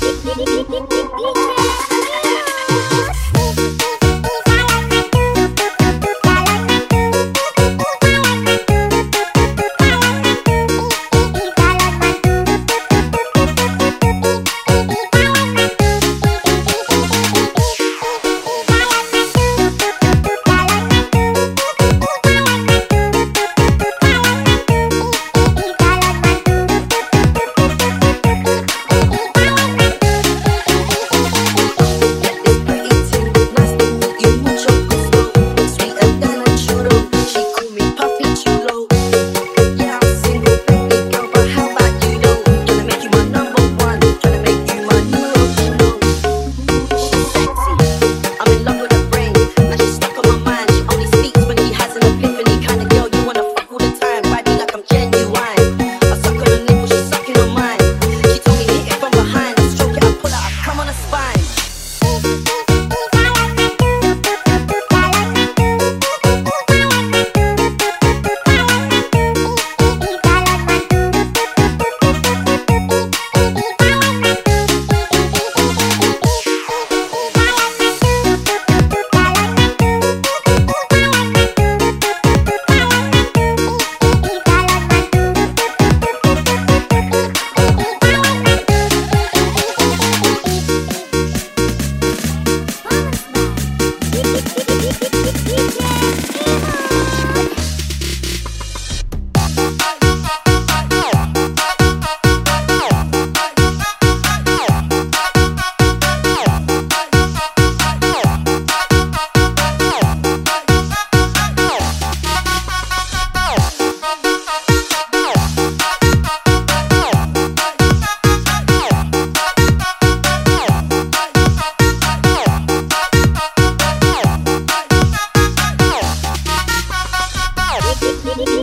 DJ.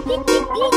¡Pum, pum, pum!